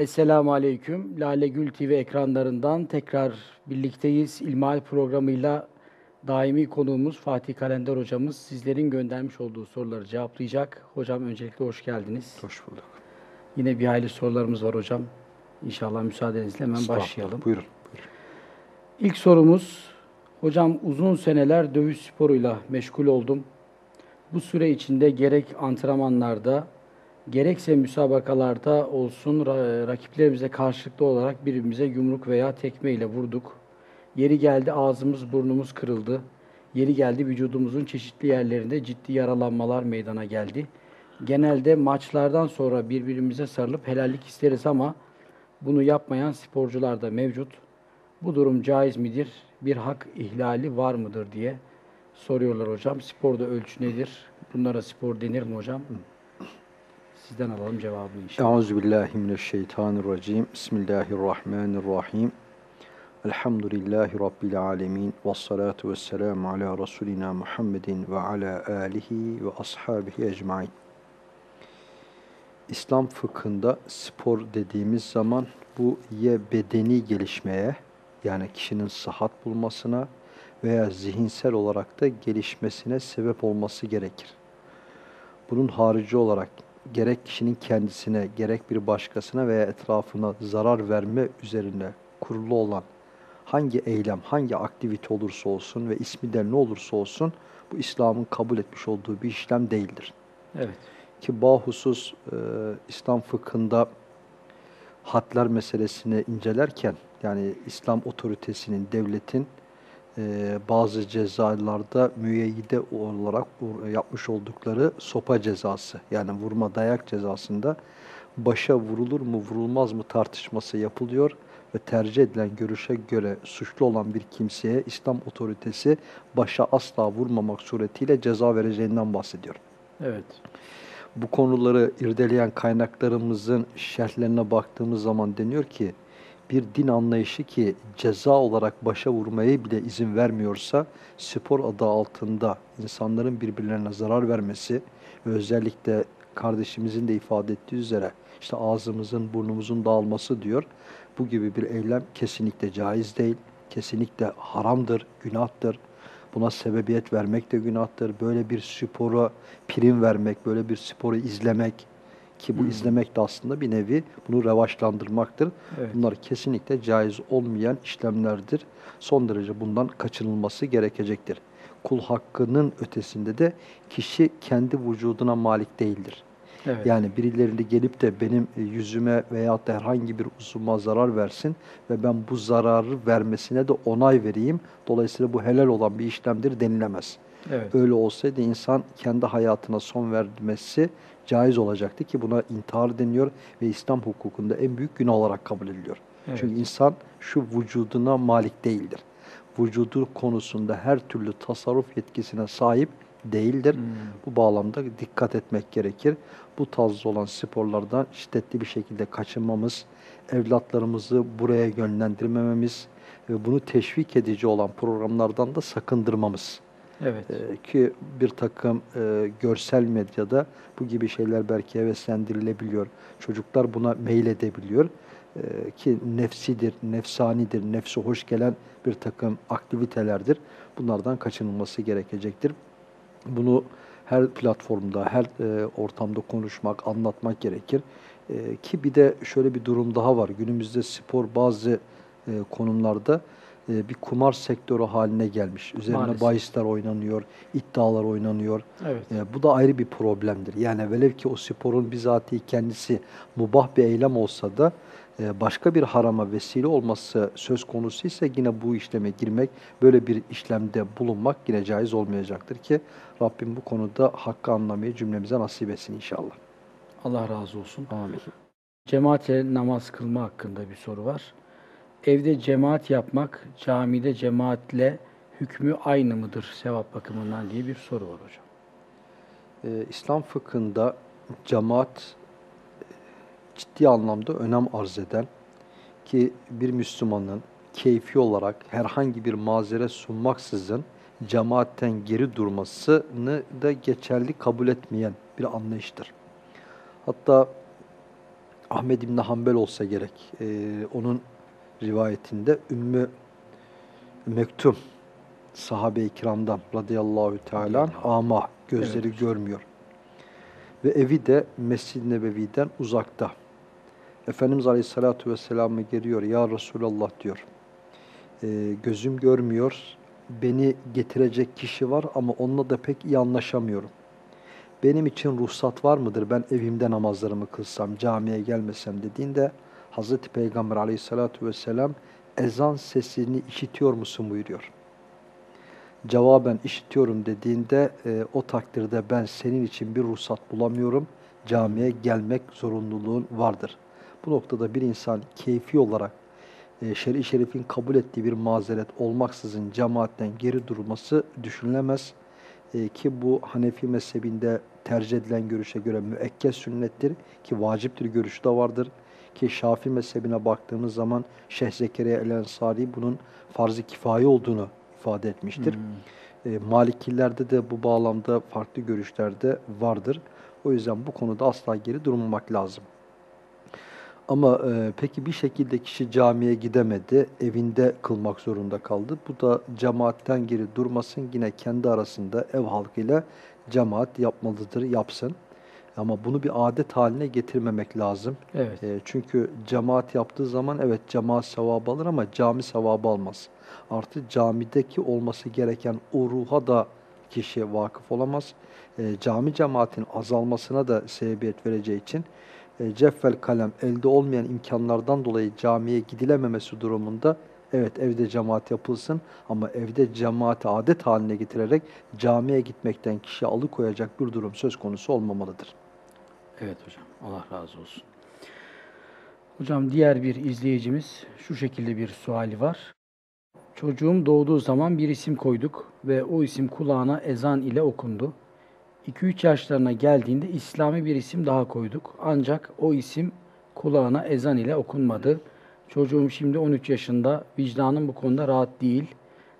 Esselamu Aleyküm. Lale Gül TV ekranlarından tekrar birlikteyiz. İlmihal programıyla daimi konuğumuz Fatih Kalender hocamız sizlerin göndermiş olduğu soruları cevaplayacak. Hocam öncelikle hoş geldiniz. Hoş bulduk. Yine bir hayli sorularımız var hocam. İnşallah müsaadenizle hemen başlayalım. Buyurun. buyurun. İlk sorumuz, hocam uzun seneler dövüş sporuyla meşgul oldum. Bu süre içinde gerek antrenmanlarda, gerekse müsabakalarda olsun ra- rakiplerimize karşılıklı olarak birbirimize yumruk veya tekme ile vurduk. Yeri geldi ağzımız burnumuz kırıldı. Yeri geldi vücudumuzun çeşitli yerlerinde ciddi yaralanmalar meydana geldi. Genelde maçlardan sonra birbirimize sarılıp helallik isteriz ama bunu yapmayan sporcular da mevcut. Bu durum caiz midir? Bir hak ihlali var mıdır diye soruyorlar hocam. Sporda ölçü nedir? Bunlara spor denir mi hocam? Sizden alalım cevabını inşallah. Euzubillahimineşşeytanirracim. Bismillahirrahmanirrahim. Elhamdülillahi Rabbil alemin. Ve salatu ve selamu ala Resulina Muhammedin ve ala alihi ve ashabihi ecmain. İslam fıkhında spor dediğimiz zaman bu ya bedeni gelişmeye yani kişinin sıhhat bulmasına veya zihinsel olarak da gelişmesine sebep olması gerekir. Bunun harici olarak gerek kişinin kendisine gerek bir başkasına veya etrafına zarar verme üzerine kurulu olan hangi eylem, hangi aktivite olursa olsun ve ismi de ne olursa olsun bu İslam'ın kabul etmiş olduğu bir işlem değildir. Evet. Ki bahusus e, İslam fıkhında hadler meselesini incelerken yani İslam otoritesinin, devletin e, bazı cezalarda müeyyide olarak yapmış oldukları sopa cezası yani vurma dayak cezasında başa vurulur mu vurulmaz mı tartışması yapılıyor ve tercih edilen görüşe göre suçlu olan bir kimseye İslam otoritesi başa asla vurmamak suretiyle ceza vereceğinden bahsediyor. Evet. Bu konuları irdeleyen kaynaklarımızın şerhlerine baktığımız zaman deniyor ki bir din anlayışı ki ceza olarak başa vurmaya bile izin vermiyorsa spor adı altında insanların birbirlerine zarar vermesi ve özellikle kardeşimizin de ifade ettiği üzere işte ağzımızın burnumuzun dağılması diyor. Bu gibi bir eylem kesinlikle caiz değil, kesinlikle haramdır, günahtır. Buna sebebiyet vermek de günahtır. Böyle bir spora prim vermek, böyle bir sporu izlemek ki bu Hmm. izlemek de aslında bir nevi bunu revaçlandırmaktır. Evet. Bunlar kesinlikle caiz olmayan işlemlerdir. Son derece bundan kaçınılması gerekecektir. Kul hakkının ötesinde de kişi kendi vücuduna malik değildir. Evet. Yani birileri gelip de benim e, yüzüme veyahut da herhangi bir uzuma zarar versin ve ben bu zararı vermesine de onay vereyim. Dolayısıyla bu helal olan bir işlemdir denilemez. evet. Öyle olsaydı insan kendi hayatına son vermesi caiz olacaktı ki buna intihar deniyor ve İslam hukukunda en büyük günah olarak kabul ediliyor. Evet. Çünkü insan şu vücuduna malik değildir. Vücudu konusunda her türlü tasarruf yetkisine sahip değildir. Hmm. Bu bağlamda dikkat etmek gerekir. Bu tarz olan sporlardan şiddetli bir şekilde kaçınmamız, evlatlarımızı buraya yönlendirmememiz ve bunu teşvik edici olan programlardan da sakındırmamız. Evet. Ee, ki bir takım e, görsel medyada bu gibi şeyler belki heveslendirilebiliyor. Çocuklar buna meyledebiliyor. Ee, ki nefsidir, nefsanidir, nefsi hoş gelen bir takım aktivitelerdir. Bunlardan kaçınılması gerekecektir. Bunu her platformda, her e, ortamda konuşmak, anlatmak gerekir. E, ki bir de şöyle bir durum daha var. Günümüzde spor bazı e, konumlarda e, bir kumar sektörü haline gelmiş. Üzerine Maalesef. bahisler oynanıyor, iddialar oynanıyor. Evet. E, bu da ayrı bir problemdir. Yani velev ki o sporun bizatihi kendisi mubah bir eylem olsa da e, başka bir harama vesile olması söz konusu ise yine bu işleme girmek, böyle bir işlemde bulunmak yine caiz olmayacaktır ki Rabbim bu konuda hakkı anlamayı cümlemize nasip etsin inşallah. Allah razı olsun. Amin. Cemaatle namaz kılma hakkında bir soru var. Evde cemaat yapmak, camide cemaatle hükmü aynı mıdır sevap bakımından diye bir soru var hocam. Ee, İslam fıkhında cemaat e, ciddi anlamda önem arz eden ki bir Müslümanın keyfi olarak herhangi bir mazeret sunmaksızın cemaatten geri durmasını da geçerli kabul etmeyen bir anlayıştır. Hatta Ahmed İbni Hanbel olsa gerek. Ee, onun rivayetinde Ümmü Mektum sahabe-i kiramdan radıyallahu teala ama gözleri Evet. görmüyor. Ve evi de Mescid-i Nebevi'den uzakta. Efendimiz Aleyhisselatü Vesselam'ı geliyor. Ya Resulallah diyor. "Ee, gözüm görmüyor. Beni getirecek kişi var ama onunla da pek iyi anlaşamıyorum. Benim için ruhsat var mıdır? Ben evimde namazlarımı kılsam, camiye gelmesem dediğinde Hazreti Peygamber Aleyhisselatü Vesselam ezan sesini işitiyor musun buyuruyor. Cevaben işitiyorum dediğinde e, o takdirde ben senin için bir ruhsat bulamıyorum. Camiye gelmek zorunluluğun vardır. Bu noktada bir insan keyfi olarak e, şer'i şerifin kabul ettiği bir mazeret olmaksızın cemaatten geri durması düşünülemez. E, ki bu Hanefi mezhebinde tercih edilen görüşe göre müekked sünnettir ki vaciptir görüşü de vardır. Ki Şafii mezhebine baktığımız zaman Şeyh Zekeriya el-Ensari bunun farz-ı kifaye olduğunu ifade etmiştir. E, Malikilerde de bu bağlamda farklı görüşlerde vardır. O yüzden bu konuda asla geri durmamak lazım. Ama e, peki bir şekilde kişi camiye gidemedi, evinde kılmak zorunda kaldı. Bu da cemaatten geri durmasın, yine kendi arasında ev halkıyla cemaat yapmalıdır, yapsın. Ama bunu bir adet haline getirmemek lazım. Evet. E, çünkü cemaat yaptığı zaman evet cemaat sevabı alır ama cami sevabı almaz. Artı camideki olması gereken o ruha da kişi vakıf olamaz. E, cami cemaatin azalmasına da sebebiyet vereceği için e, ceffel kalem elde olmayan imkanlardan dolayı camiye gidilememesi durumunda evet evde cemaat yapılsın ama evde cemaati adet haline getirerek camiye gitmekten kişi alıkoyacak bir durum söz konusu olmamalıdır. Evet hocam. Allah razı olsun. Hocam diğer bir izleyicimiz şu şekilde bir suali var. Çocuğum doğduğu zaman bir isim koyduk ve o isim kulağına ezan ile okundu. 2-3 yaşlarına geldiğinde İslami bir isim daha koyduk. Ancak o isim kulağına ezan ile okunmadı. Çocuğum şimdi 13 yaşında. Vicdanım bu konuda rahat değil.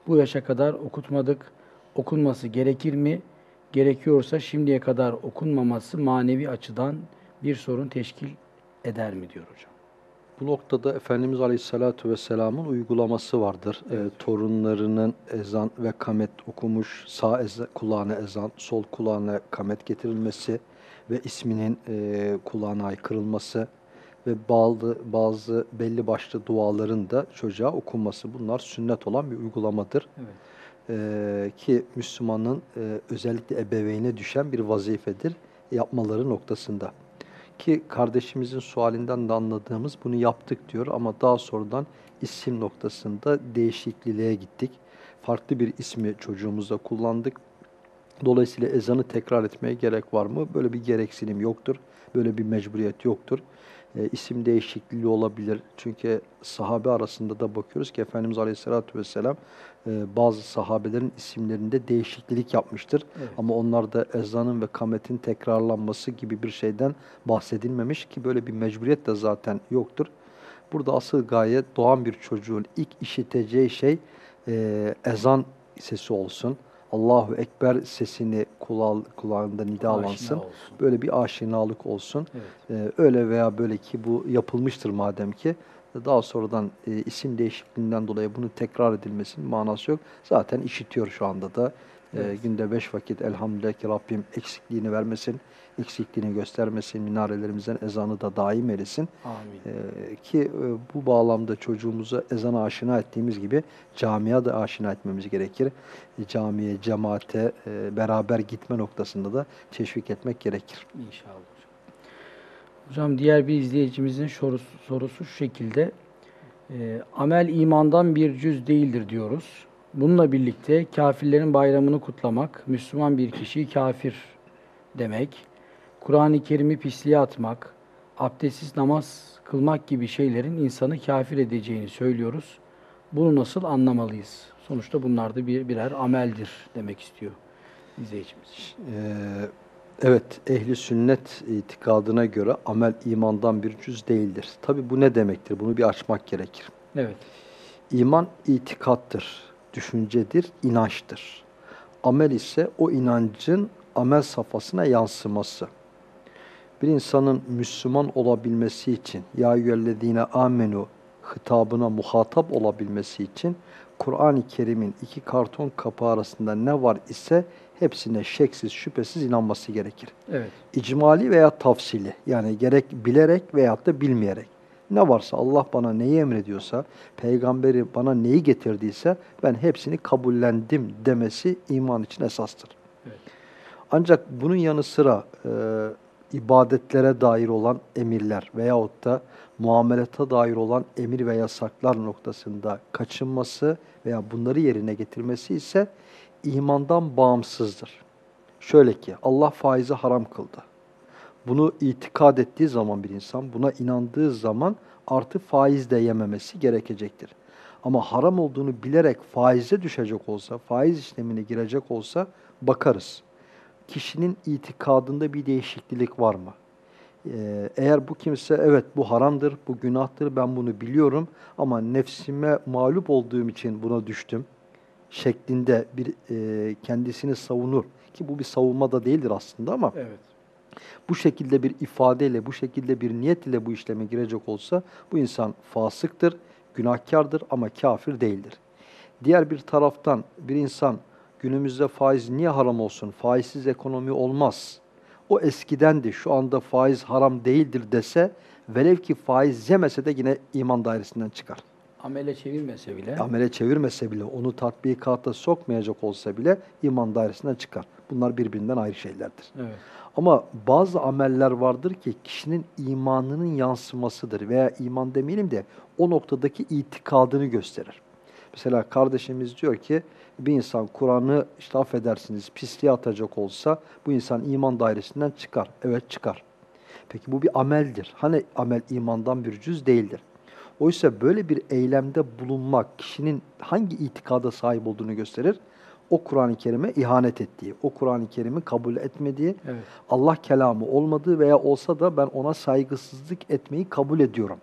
Bu yaşa kadar okutmadık. Okunması gerekir mi? Gerekiyorsa şimdiye kadar okunmaması manevi açıdan bir sorun teşkil eder mi diyor hocam. Bu noktada Efendimiz Aleyhisselatü Vesselam'ın uygulaması vardır. Ee, torunlarının ezan ve kamet okumuş, sağ eza, kulağına ezan, sol kulağına kamet getirilmesi ve isminin e, kulağına aykırılması ve bazı, bazı belli başlı duaların da çocuğa okunması. Bunlar sünnet olan bir uygulamadır. Evet. Ee, ki Müslümanın e, özellikle ebeveyne düşen bir vazifedir yapmaları noktasında. Ki kardeşimizin sualinden de anladığımız bunu yaptık diyor ama daha sonradan isim noktasında değişikliğe gittik. Farklı bir ismi çocuğumuzda kullandık. Dolayısıyla ezanı tekrar etmeye gerek var mı? Böyle bir gereksinim yoktur. Böyle bir mecburiyet yoktur. E, isim değişikliği olabilir. Çünkü sahabe arasında da bakıyoruz ki Efendimiz Aleyhisselatü Vesselam e, bazı sahabelerin isimlerinde değişiklik yapmıştır. Evet. Ama onlarda ezanın ve kametin tekrarlanması gibi bir şeyden bahsedilmemiş ki böyle bir mecburiyet de zaten yoktur. Burada asıl gaye doğan bir çocuğun ilk işiteceği şey e, ezan sesi olsun. Allahu Ekber sesini kulağı, kulağında Aşina nidalansın. olsun. Böyle bir aşinalık olsun. Evet. Ee, öyle veya böyle ki bu yapılmıştır madem ki daha sonradan e, isim değişikliğinden dolayı bunu tekrar edilmesinin manası yok. Zaten işitiyor şu anda da. Ee, Evet. günde beş vakit elhamdülillah ki Rabbim eksikliğini vermesin, eksikliğini göstermesin, minarelerimizden ezanı da daim eylesin. Amin. Ee, ki e, bu bağlamda çocuğumuzu ezana aşina ettiğimiz gibi camiye de aşina etmemiz gerekir. E, camiye, cemaate e, beraber gitme noktasında da teşvik etmek gerekir. İnşallah hocam. Hocam diğer bir izleyicimizin sorusu, sorusu şu şekilde. Ee, amel imandan bir cüz değildir diyoruz. Bununla birlikte kafirlerin bayramını kutlamak, Müslüman bir kişiyi kafir demek, Kur'an-ı Kerim'i pisliğe atmak, abdestsiz namaz kılmak gibi şeylerin insanı kafir edeceğini söylüyoruz. Bunu nasıl anlamalıyız? Sonuçta bunlar da bir, birer ameldir demek istiyor izleyicimiz. Ee, evet, ehli sünnet itikadına göre amel imandan bir cüz değildir. Tabi bu ne demektir? Bunu bir açmak gerekir. Evet. İman itikattır, düşüncedir, inançtır. Amel ise o inancın amel safhasına yansıması. Bir insanın Müslüman olabilmesi için ya eyyühellezine amenu hitabına muhatap olabilmesi için Kur'an-ı Kerim'in iki karton kapağı arasında ne var ise hepsine şeksiz şüphesiz inanması gerekir. Evet. İcmali veya tafsili yani gerek bilerek veyahut da bilmeyerek. Ne varsa Allah bana neyi emrediyorsa, peygamberi bana neyi getirdiyse ben hepsini kabullendim demesi iman için esastır. Evet. Ancak bunun yanı sıra e, ibadetlere dair olan emirler veyahut da muamelete dair olan emir ve yasaklar noktasında kaçınması veya bunları yerine getirmesi ise imandan bağımsızdır. Şöyle ki Allah faizi haram kıldı. Bunu itikad ettiği zaman bir insan, buna inandığı zaman artı faiz de yememesi gerekecektir. Ama haram olduğunu bilerek faize düşecek olsa, faiz işlemine girecek olsa bakarız. Kişinin itikadında bir değişiklik var mı? Ee, eğer bu kimse evet bu haramdır, bu günahtır, ben bunu biliyorum ama nefsime mağlup olduğum için buna düştüm şeklinde bir e, kendisini savunur ki bu bir savunma da değildir aslında ama Evet. Bu şekilde bir ifadeyle, bu şekilde bir niyet ile bu işleme girecek olsa bu insan fasıktır, günahkardır ama kafir değildir. Diğer bir taraftan bir insan günümüzde faiz niye haram olsun, faizsiz ekonomi olmaz, o eskidendi, şu anda faiz haram değildir dese, velev ki faiz yemese de yine iman dairesinden çıkar. Amele çevirmese bile. Amele çevirmese bile, onu tatbikata sokmayacak olsa bile iman dairesinden çıkar. Bunlar birbirinden ayrı şeylerdir. Evet. Ama bazı ameller vardır ki kişinin imanının yansımasıdır veya iman demeyelim de o noktadaki itikadını gösterir. Mesela kardeşimiz diyor ki bir insan Kur'an'ı işte affedersiniz pisliğe atacak olsa bu insan iman dairesinden çıkar. Evet çıkar. Peki bu bir ameldir. Hani amel imandan bir cüz değildir. Oysa böyle bir eylemde bulunmak kişinin hangi itikada sahip olduğunu gösterir? O Kur'an-ı Kerim'e ihanet ettiği, o Kur'an-ı Kerim'i kabul etmediği, Evet. Allah kelamı olmadığı veya olsa da ben ona saygısızlık etmeyi kabul ediyorum.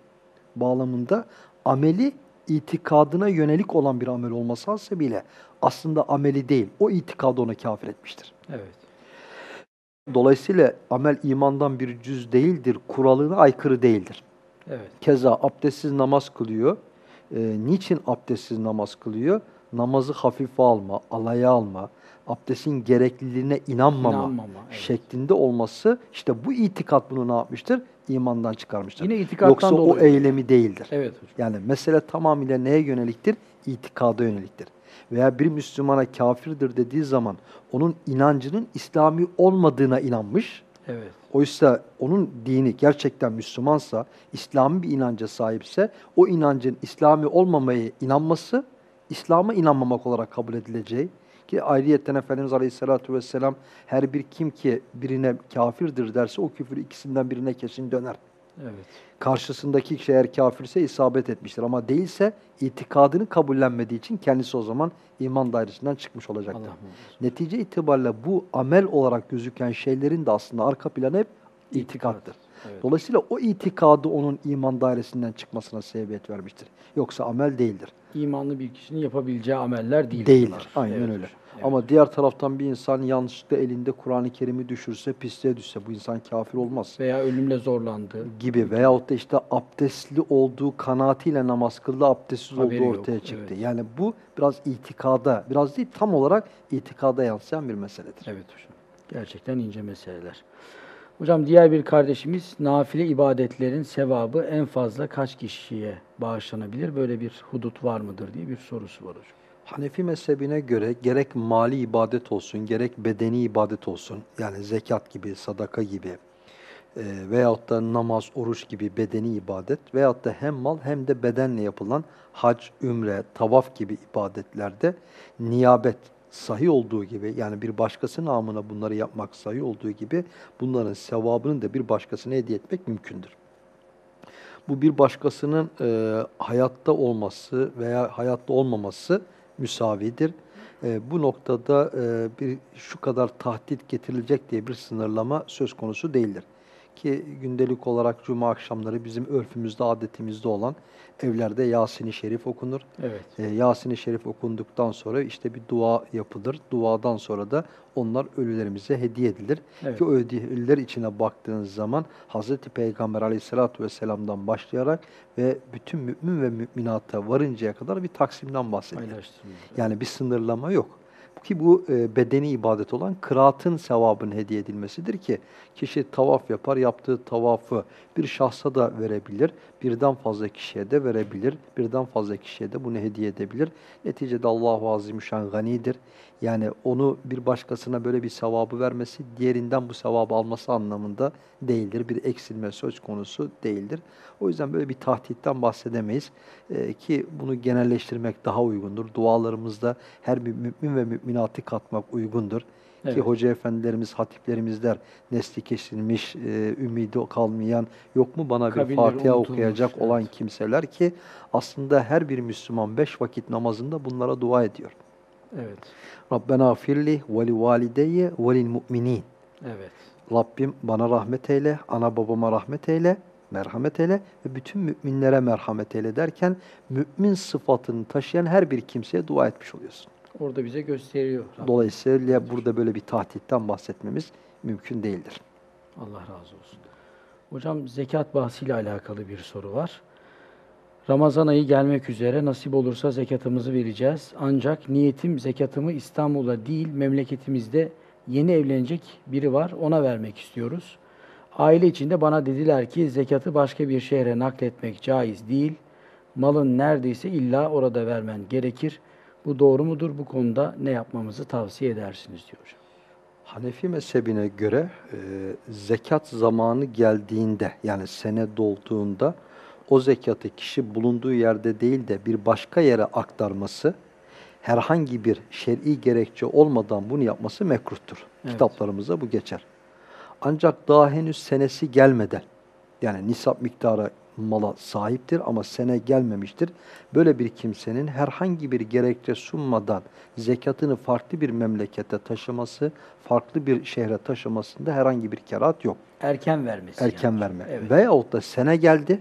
Bağlamında ameli itikadına yönelik olan bir amel olması hasebiyle aslında ameli değil, o itikadı ona kafir etmiştir. Evet. Dolayısıyla amel imandan bir cüz değildir, kuralına aykırı değildir. Evet. Keza abdestsiz namaz kılıyor. Ee, niçin abdestsiz namaz kılıyor? Namazı hafife alma, alaya alma, abdestin gerekliliğine inanmama, İnanmama, evet. şeklinde olması işte bu itikat bunu ne yapmıştır? İmandan çıkarmıştır. Yine itikattan Yoksa o dolayı. eylemi değildir. Evet hocam. Yani mesele tamamıyla neye yöneliktir? İtikada yöneliktir. Veya bir Müslümana kafirdir dediği zaman onun inancının İslami olmadığına inanmış. Evet. Oysa onun dini gerçekten Müslümansa, İslami bir inanca sahipse, o inancın İslami olmamayı inanması, İslam'a inanmamak olarak kabul edileceği. Ki ayrıyetten Efendimiz Aleyhisselatü Vesselam her bir kim ki birine kafirdir derse o küfür ikisinden birine kesin döner. Evet. Karşısındaki kişi eğer kafirse isabet etmiştir ama değilse itikadını kabullenmediği için kendisi o zaman iman dairesinden çıkmış olacaktır. Netice itibariyle bu amel olarak gözüken şeylerin de aslında arka planı hep itikattır. Evet. Dolayısıyla o itikadı onun iman dairesinden çıkmasına sebebiyet vermiştir. Yoksa amel değildir. İmanlı bir kişinin yapabileceği ameller değil Değildir. bunlar. Aynen Evet öyle. Evet. Ama diğer taraftan bir insan yanlışlıkla elinde Kur'an-ı Kerim'i düşürse, pisliğe düşse bu insan kafir olmaz veya ölümle zorlandı. gibi veyahut da işte abdestli olduğu kanaatiyle namaz kıldı, abdestsiz Haberi olduğu yok, ortaya çıktı. evet. Yani bu biraz itikada, biraz değil tam olarak itikada yansıyan bir meseledir. Evet hocam. Gerçekten ince meseleler. Hocam diğer bir kardeşimiz nafile ibadetlerin sevabı en fazla kaç kişiye bağışlanabilir? Böyle bir hudut var mıdır diye bir sorusu var hocam. Hanefi mezhebine göre gerek mali ibadet olsun, gerek bedeni ibadet olsun, yani zekat gibi, sadaka gibi e, veyahut da namaz, oruç gibi bedeni ibadet veyahut da hem mal hem de bedenle yapılan hac, ümre, tavaf gibi ibadetlerde niyabet sahih olduğu gibi yani bir başkasının namına bunları yapmak sahih olduğu gibi bunların sevabını da bir başkasına hediye etmek mümkündür. Bu bir başkasının e, hayatta olması veya hayatta olmaması müsavidir. E, bu noktada e, bir şu kadar tahdit getirilecek diye bir sınırlama söz konusu değildir. Ki gündelik olarak cuma akşamları bizim örfümüzde, adetimizde olan evlerde Yasin-i Şerif okunur. Evet. E, Yasin-i Şerif okunduktan sonra işte bir dua yapılır. Duadan sonra da onlar ölülerimize hediye edilir. Evet. Ki o hediyeler içine baktığınız zaman Hz. Peygamber aleyhissalatü vesselam'dan başlayarak ve bütün mümin ve müminata varıncaya kadar bir taksimden bahsedilir. Yani bir sınırlama yok. Ki bu e, bedeni ibadet olan kıraatın sevabın hediye edilmesidir ki kişi tavaf yapar, yaptığı tavafı bir şahsa da verebilir, birden fazla kişiye de verebilir, birden fazla kişiye de bunu hediye edebilir. Neticede Allahu Azimüşşan ganidir. Yani onu bir başkasına böyle bir sevabı vermesi, diğerinden bu sevabı alması anlamında değildir. Bir eksilme söz konusu değildir. O yüzden böyle bir tahtitten bahsedemeyiz. Ee, ki bunu genelleştirmek daha uygundur. Dualarımızda her bir mümin ve müminatı katmak uygundur. Evet. Ki hoca efendilerimiz, hatiplerimiz der, nesli kesilmiş, e, ümidi kalmayan, yok mu bana bir Kabirleri Fatiha unutulmuş, okuyacak olan evet. kimseler ki aslında her bir Müslüman beş vakit namazında bunlara dua ediyor. Evet. Rabbena firli ve li valideyye ve lil mu'minin. Evet. Rabbim bana rahmet eyle, ana babama rahmet eyle, merhamet eyle ve bütün müminlere merhamet eyle derken mümin sıfatını taşıyan her bir kimseye dua etmiş oluyorsun. Orada bize gösteriyor. Rabbim. Dolayısıyla burada böyle bir tahtitten bahsetmemiz mümkün değildir. Allah razı olsun. Hocam zekat bahsiyle alakalı bir soru var. Ramazan ayı gelmek üzere nasip olursa zekatımızı vereceğiz. Ancak niyetim zekatımı İstanbul'da değil memleketimizde yeni evlenecek biri var ona vermek istiyoruz. Aile içinde bana dediler ki zekatı başka bir şehre nakletmek caiz değil. Malın neredeyse illa orada vermen gerekir. Bu doğru mudur? Bu konuda ne yapmamızı tavsiye edersiniz diyor hocam. Hanefi mezhebine göre e, zekat zamanı geldiğinde yani sene dolduğunda o zekatı kişi bulunduğu yerde değil de bir başka yere aktarması herhangi bir şer'i gerekçe olmadan bunu yapması mekruhtur. Evet. Kitaplarımızda bu geçer. Ancak daha henüz senesi gelmeden yani nisap miktarı mala sahiptir ama sene gelmemiştir. Böyle bir kimsenin herhangi bir gerekçe sunmadan zekatını farklı bir memlekete taşıması, farklı bir şehre taşımasında herhangi bir kerahat yok. Erken vermesi. Erken yani. verme. Evet. Veyahut da sene geldi,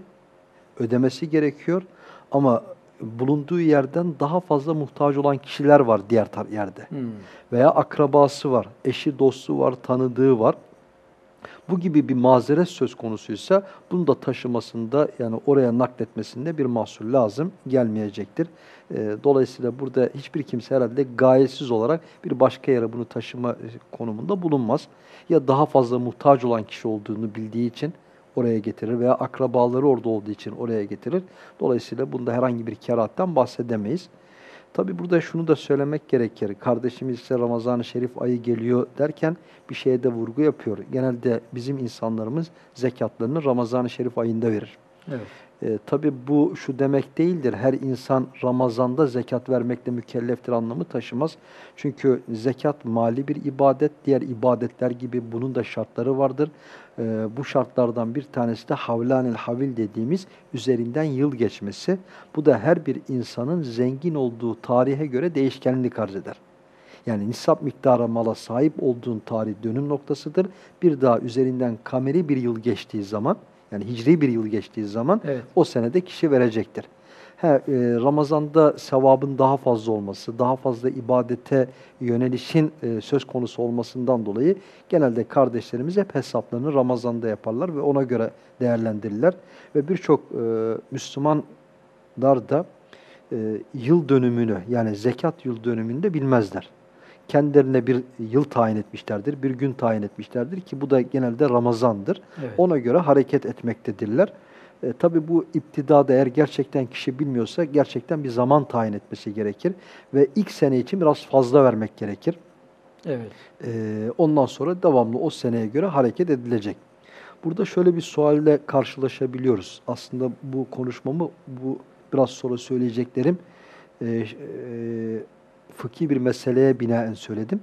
ödemesi gerekiyor ama bulunduğu yerden daha fazla muhtaç olan kişiler var diğer yerde. Hmm. Veya akrabası var, eşi, dostu var, tanıdığı var. Bu gibi bir mazeret söz konusuysa bunu da taşımasında yani oraya nakletmesinde bir mahsur lazım gelmeyecektir. Ee, dolayısıyla burada hiçbir kimse herhalde gayesiz olarak bir başka yere bunu taşıma e, konumunda bulunmaz. Ya daha fazla muhtaç olan kişi olduğunu bildiği için oraya getirir veya akrabaları orada olduğu için oraya getirir. Dolayısıyla bunda herhangi bir kerahattan bahsedemeyiz. Tabi burada şunu da söylemek gerekir. Kardeşimiz ise Ramazan-ı Şerif ayı geliyor derken bir şeye de vurgu yapıyor. Genelde bizim insanlarımız zekatlarını Ramazan-ı Şerif ayında verir. Evet. E, tabi bu şu demek değildir. Her insan Ramazan'da zekat vermekle mükelleftir anlamı taşımaz. Çünkü zekat mali bir ibadet. Diğer ibadetler gibi bunun da şartları vardır. E, bu şartlardan bir tanesi de havlanil havil dediğimiz üzerinden yıl geçmesi. Bu da her bir insanın zengin olduğu tarihe göre değişkenlik arz eder. Yani nisap miktarı mala sahip olduğun tarih dönüm noktasıdır. Bir daha üzerinden kameri bir yıl geçtiği zaman, yani hicri bir yıl geçtiği zaman Evet. o senede kişi verecektir. He, e, Ramazan'da sevabın daha fazla olması, daha fazla ibadete yönelişin e, söz konusu olmasından dolayı genelde kardeşlerimiz hep hesaplarını Ramazan'da yaparlar ve ona göre değerlendirirler. Ve birçok e, Müslümanlar da e, yıl dönümünü yani zekat yıl dönümünü de bilmezler. Kendilerine bir yıl tayin etmişlerdir, bir gün tayin etmişlerdir ki bu da genelde Ramazan'dır. Evet. Ona göre hareket etmektedirler. E, Tabi bu iptidada eğer gerçekten kişi bilmiyorsa gerçekten bir zaman tayin etmesi gerekir. Ve ilk sene için biraz fazla vermek gerekir. Evet. E, ondan sonra devamlı o seneye göre hareket edilecek. Burada şöyle bir sualle karşılaşabiliyoruz. Aslında bu konuşmamı, bu biraz sonra söyleyeceklerim e, e, fıkhi bir meseleye binaen söyledim.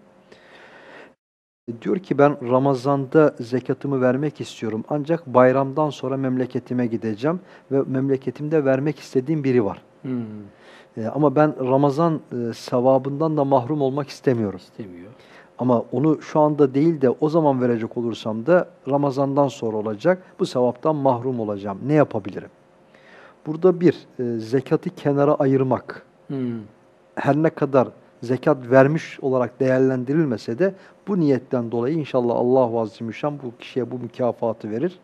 Diyor ki ben Ramazan'da zekatımı vermek istiyorum ancak bayramdan sonra memleketime gideceğim ve memleketimde vermek istediğim biri var. Hmm. E, ama ben Ramazan e, sevabından da mahrum olmak istemiyorum. İstemiyor. Ama onu şu anda değil de o zaman verecek olursam da Ramazan'dan sonra olacak. Bu sevaptan mahrum olacağım. Ne yapabilirim? Burada bir, e, zekatı kenara ayırmak. Hmm. Her ne kadar zekat vermiş olarak değerlendirilmese de bu niyetten dolayı inşallah Allah Azze Müşan bu kişiye bu mükafatı verir.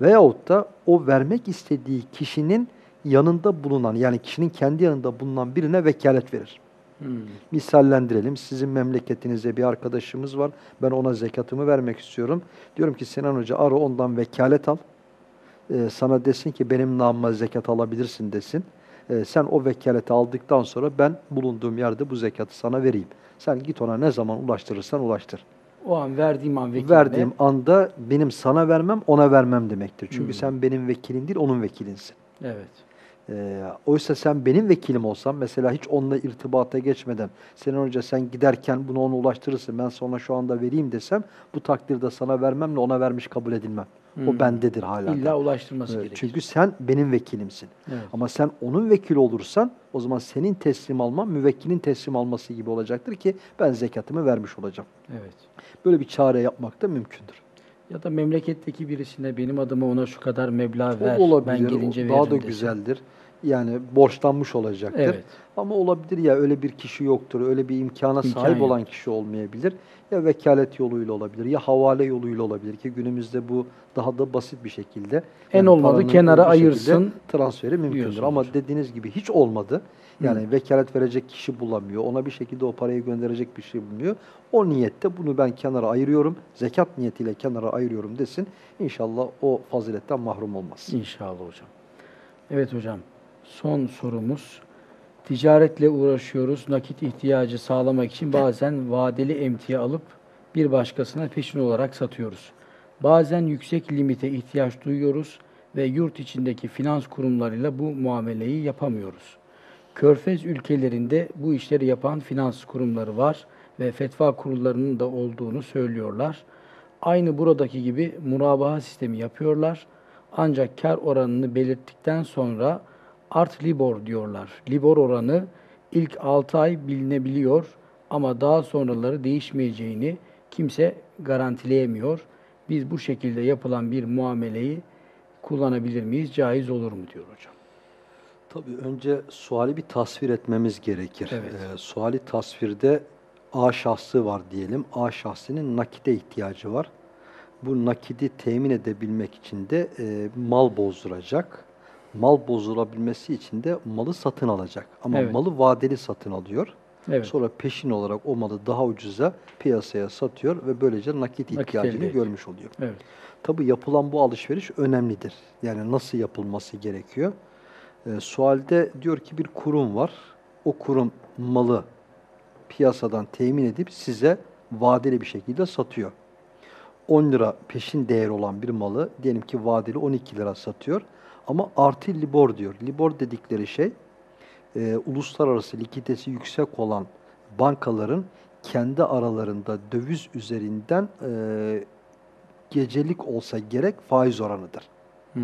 Veyahut da o vermek istediği kişinin yanında bulunan yani kişinin kendi yanında bulunan birine vekalet verir. Hmm. Misallendirelim. Sizin memleketinizde bir arkadaşımız var. Ben ona zekatımı vermek istiyorum. Diyorum ki Sinan Hoca ara ondan vekalet al. Ee, sana desin ki benim namıma zekat alabilirsin desin. Ee, sen o vekaleti aldıktan sonra ben bulunduğum yerde bu zekatı sana vereyim. Sen git ona ne zaman ulaştırırsan ulaştır. O an verdiğim an vekilime Verdiğim anda benim sana vermem ona vermem demektir. Çünkü Hmm. sen benim vekilim değil onun vekilinsin. Evet. Ee, oysa sen benim vekilim olsan mesela hiç onunla irtibata geçmeden Sinan Hoca sen giderken bunu ona ulaştırırsın ben sana şu anda vereyim desem bu takdirde sana vermemle ona vermiş kabul edilmem. Hmm. O bendedir hala. İlla ulaştırması Evet, gerekir. çünkü sen benim vekilimsin. Evet. Ama sen onun vekili olursan o zaman senin teslim alman müvekkilin teslim alması gibi olacaktır ki ben zekatımı vermiş olacağım. Evet. Böyle bir çare yapmak da mümkündür. Ya da memleketteki birisine benim adıma ona şu kadar meblağ ver. O olabilir. Ben gelince o daha da dese. güzeldir. Yani borçlanmış olacaktır. Evet. Ama olabilir ya öyle bir kişi yoktur. Öyle bir imkana İmkan sahip yok. olan kişi olmayabilir. Ya vekalet yoluyla olabilir ya havale yoluyla olabilir ki günümüzde bu daha da basit bir şekilde. En olmadı kenara ayırsın transferi mümkündür. Ama dediğiniz gibi hiç olmadı. Yani vekalet verecek kişi bulamıyor. Ona bir şekilde o parayı gönderecek bir şey bulmuyor. O niyette bunu ben kenara ayırıyorum. Zekat niyetiyle kenara ayırıyorum desin. İnşallah o faziletten mahrum olmaz. İnşallah hocam. Evet hocam. Son sorumuz. Ticaretle uğraşıyoruz. Nakit ihtiyacı sağlamak için bazen vadeli emtia alıp bir başkasına peşin olarak satıyoruz. Bazen yüksek limite ihtiyaç duyuyoruz ve yurt içindeki finans kurumlarıyla bu muameleyi yapamıyoruz. Körfez ülkelerinde bu işleri yapan finans kurumları var ve fetva kurullarının da olduğunu söylüyorlar. Aynı buradaki gibi murabaha sistemi yapıyorlar. Ancak kar oranını belirttikten sonra art libor diyorlar. Libor oranı ilk 6 ay bilinebiliyor ama daha sonraları değişmeyeceğini kimse garantileyemiyor. Biz bu şekilde yapılan bir muameleyi kullanabilir miyiz? Caiz olur mu diyor hocam. Tabii önce suali bir tasvir etmemiz gerekir. Evet. Ee, suali tasvirde A şahsı var diyelim. A şahsının nakide ihtiyacı var. Bu nakidi temin edebilmek için de e, mal bozduracak. Mal bozdurabilmesi için de malı satın alacak. Ama Evet. malı vadeli satın alıyor. Evet. Sonra peşin olarak o malı daha ucuza piyasaya satıyor ve böylece nakit Nakit ihtiyacını ediyor. görmüş oluyor. Evet. Tabii yapılan bu alışveriş önemlidir. Yani nasıl yapılması gerekiyor? Ee, sualde diyor ki bir kurum var. O kurum malı piyasadan temin edip size vadeli bir şekilde satıyor. 10 lira peşin değer olan bir malı diyelim ki vadeli 12 lira satıyor. Ama artı libor diyor. Libor dedikleri şey e, uluslararası likiditesi yüksek olan bankaların kendi aralarında döviz üzerinden e, gecelik olsa gerek faiz oranıdır. Hmm.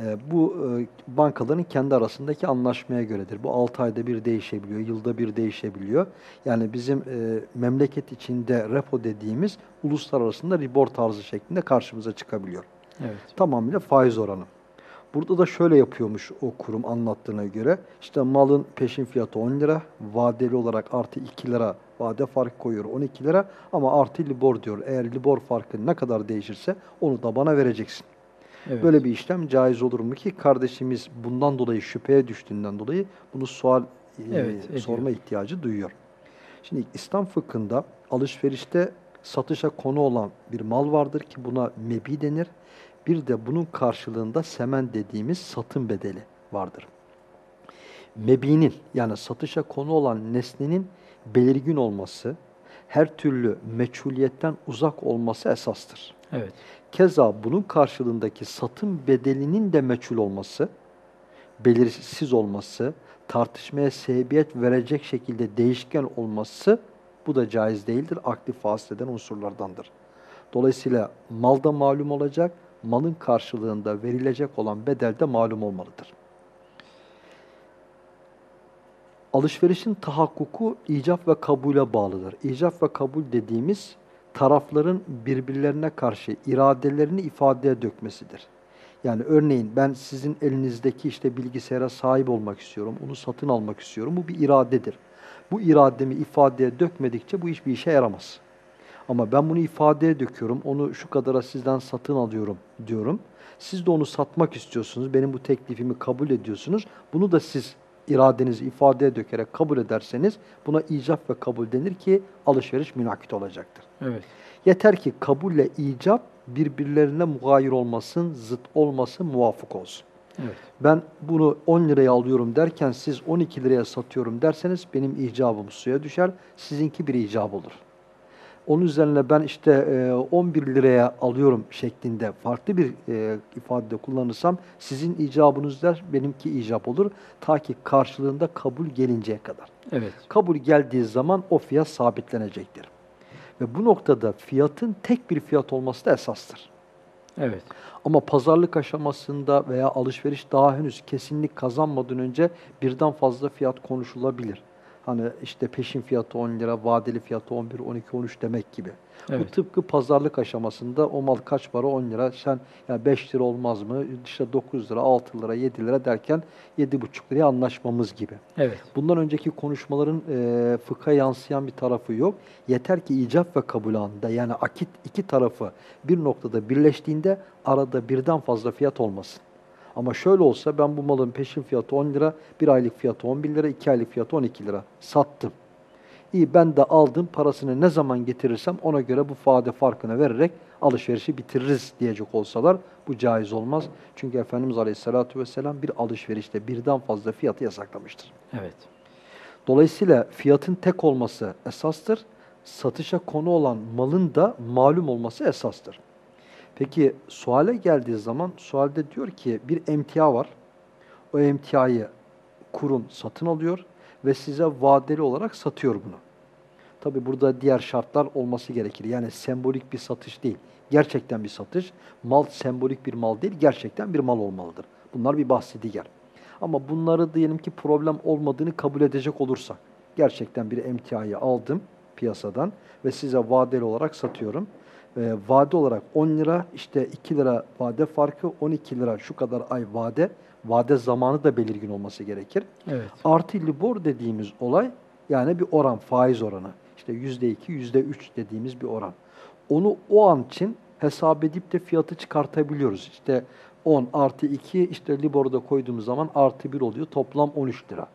E, bu e, bankaların kendi arasındaki anlaşmaya göredir. Bu 6 ayda bir değişebiliyor, yılda bir değişebiliyor. Yani bizim e, memleket içinde repo dediğimiz uluslararasında ribor tarzı şeklinde karşımıza çıkabiliyor. Evet. Tamamıyla faiz oranı. Burada da şöyle yapıyormuş o kurum anlattığına göre. İşte malın peşin fiyatı 10 lira, vadeli olarak artı 2 lira vade fark koyuyor 12 lira ama artı libor diyor. Eğer libor farkı ne kadar değişirse onu da bana vereceksin. Evet. Böyle bir işlem caiz olur mu ki kardeşimiz bundan dolayı şüpheye düştüğünden dolayı bunu sual e, Evet, ediyor. sorma ihtiyacı duyuyor. Şimdi İslam fıkhında alışverişte satışa konu olan bir mal vardır ki buna mebi denir. Bir de bunun karşılığında semen dediğimiz satın bedeli vardır. Mebinin yani satışa konu olan nesnenin belirgin olması, her türlü meçhuliyetten uzak olması esastır. Evet. Keza bunun karşılığındaki satın bedelinin de meçhul olması, belirsiz olması, tartışmaya sebebiyet verecek şekilde değişken olması bu da caiz değildir. Akli fasıl eden unsurlardandır. Dolayısıyla malda malum olacak, malın karşılığında verilecek olan bedel de malum olmalıdır. Alışverişin tahakkuku icap ve kabule bağlıdır. İcap ve kabul dediğimiz tarafların birbirlerine karşı iradelerini ifadeye dökmesidir. Yani örneğin ben sizin elinizdeki işte bilgisayara sahip olmak istiyorum, onu satın almak istiyorum. Bu bir iradedir. Bu irademi ifadeye dökmedikçe bu iş bir işe yaramaz. Ama ben bunu ifadeye döküyorum, onu şu kadara sizden satın alıyorum diyorum. Siz de onu satmak istiyorsunuz, benim bu teklifimi kabul ediyorsunuz. Bunu da siz iradenizi ifadeye dökerek kabul ederseniz buna icap ve kabul denir ki alışveriş münakit olacaktır. Evet. Yeter ki kabulle icap birbirlerine mugayir olmasın, zıt olmasın, muvafık olsun. Evet. Ben bunu 10 liraya alıyorum derken siz 12 liraya satıyorum derseniz benim icabım suya düşer, sizinki bir icab olur. Onun üzerine ben işte e, 11 liraya alıyorum şeklinde farklı bir e, ifadede kullanırsam sizin icabınız der, benimki icap olur. Ta ki karşılığında kabul gelinceye kadar. Evet. Kabul geldiği zaman o fiyat sabitlenecektir. Ve bu noktada fiyatın tek bir fiyat olması da esastır. Evet. Ama pazarlık aşamasında veya alışveriş daha henüz kesinlik kazanmadan önce birden fazla fiyat konuşulabilir. Hani işte peşin fiyatı 10 lira, vadeli fiyatı 11, 12, 13 demek gibi. Bu Evet. tıpkı pazarlık aşamasında o mal kaç para 10 lira, sen ya 5 lira olmaz mı, işte 9 lira, 6 lira, 7 lira derken 7,5 liraya anlaşmamız gibi. Evet. Bundan önceki konuşmaların e, fıkha yansıyan bir tarafı yok. Yeter ki icap ve kabul anında yani akit iki tarafı bir noktada birleştiğinde arada birden fazla fiyat olmasın. Ama şöyle olsa ben bu malın peşin fiyatı 10 lira, bir aylık fiyatı 11 lira, iki aylık fiyatı 12 lira sattım. İyi ben de aldım parasını ne zaman getirirsem ona göre bu fade farkını vererek alışverişi bitiririz diyecek olsalar bu caiz olmaz. Çünkü Efendimiz Aleyhisselatü Vesselam bir alışverişte birden fazla fiyatı yasaklamıştır. Evet. Dolayısıyla fiyatın tek olması esastır. Satışa konu olan malın da malum olması esastır. Peki suale geldiği zaman sualde diyor ki bir emtia var. O emtiayı kurum satın alıyor ve size vadeli olarak satıyor bunu. Tabi burada diğer şartlar olması gerekir. Yani sembolik bir satış değil. Gerçekten bir satış. Mal sembolik bir mal değil, gerçekten bir mal olmalıdır. Bunlar bir bahsi diğer. Ama bunları diyelim ki problem olmadığını kabul edecek olursak, gerçekten bir emtiayı aldım piyasadan ve size vadeli olarak satıyorum. Ee, vade olarak 10 lira, işte 2 lira vade farkı, 12 lira şu kadar ay vade. Vade zamanı da belirgin olması gerekir. Evet. Artı libor dediğimiz olay yani bir oran, faiz oranı. İşte yüzde iki, yüzde üç dediğimiz bir oran. Onu o an için hesap edip de fiyatı çıkartabiliyoruz. İşte 10 artı 2 işte liborda koyduğumuz zaman artı 1 oluyor. Toplam 13 lira.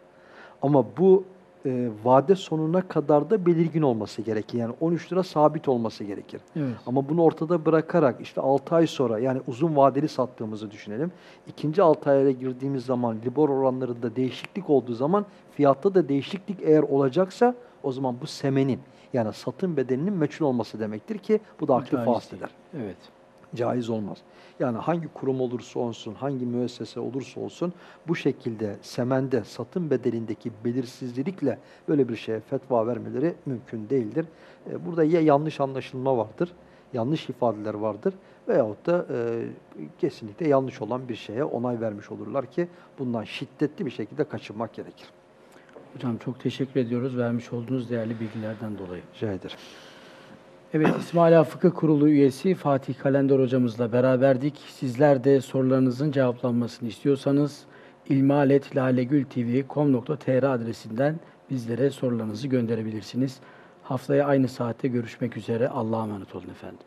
Ama bu e, vade sonuna kadar da belirgin olması gerekir. Yani 13 lira sabit olması gerekir. Evet. Ama bunu ortada bırakarak işte 6 ay sonra yani uzun vadeli sattığımızı düşünelim. İkinci 6 aya girdiğimiz zaman libor oranlarında değişiklik olduğu zaman fiyatta da değişiklik eğer olacaksa o zaman bu semenin yani satın bedelinin meçhul olması demektir ki bu da Caiz fasıl değil. eder. Evet. Caiz olmaz. Yani hangi kurum olursa olsun, hangi müessese olursa olsun bu şekilde semende satın bedelindeki belirsizlikle böyle bir şeye fetva vermeleri mümkün değildir. E, Burada ya yanlış anlaşılma vardır, yanlış ifadeler vardır veyahut da e, kesinlikle yanlış olan bir şeye onay vermiş olurlar ki bundan şiddetli bir şekilde kaçınmak gerekir. Hocam çok teşekkür ediyoruz vermiş olduğunuz değerli bilgilerden dolayı. Rica ederim. Evet İsmaila Fıkıh Kurulu üyesi Fatih Kalender hocamızla beraberdik. Sizler de sorularınızın cevaplanmasını istiyorsanız ilmaletlalegültv.com.tr adresinden bizlere sorularınızı gönderebilirsiniz. Haftaya aynı saatte görüşmek üzere. Allah'a emanet olun efendim.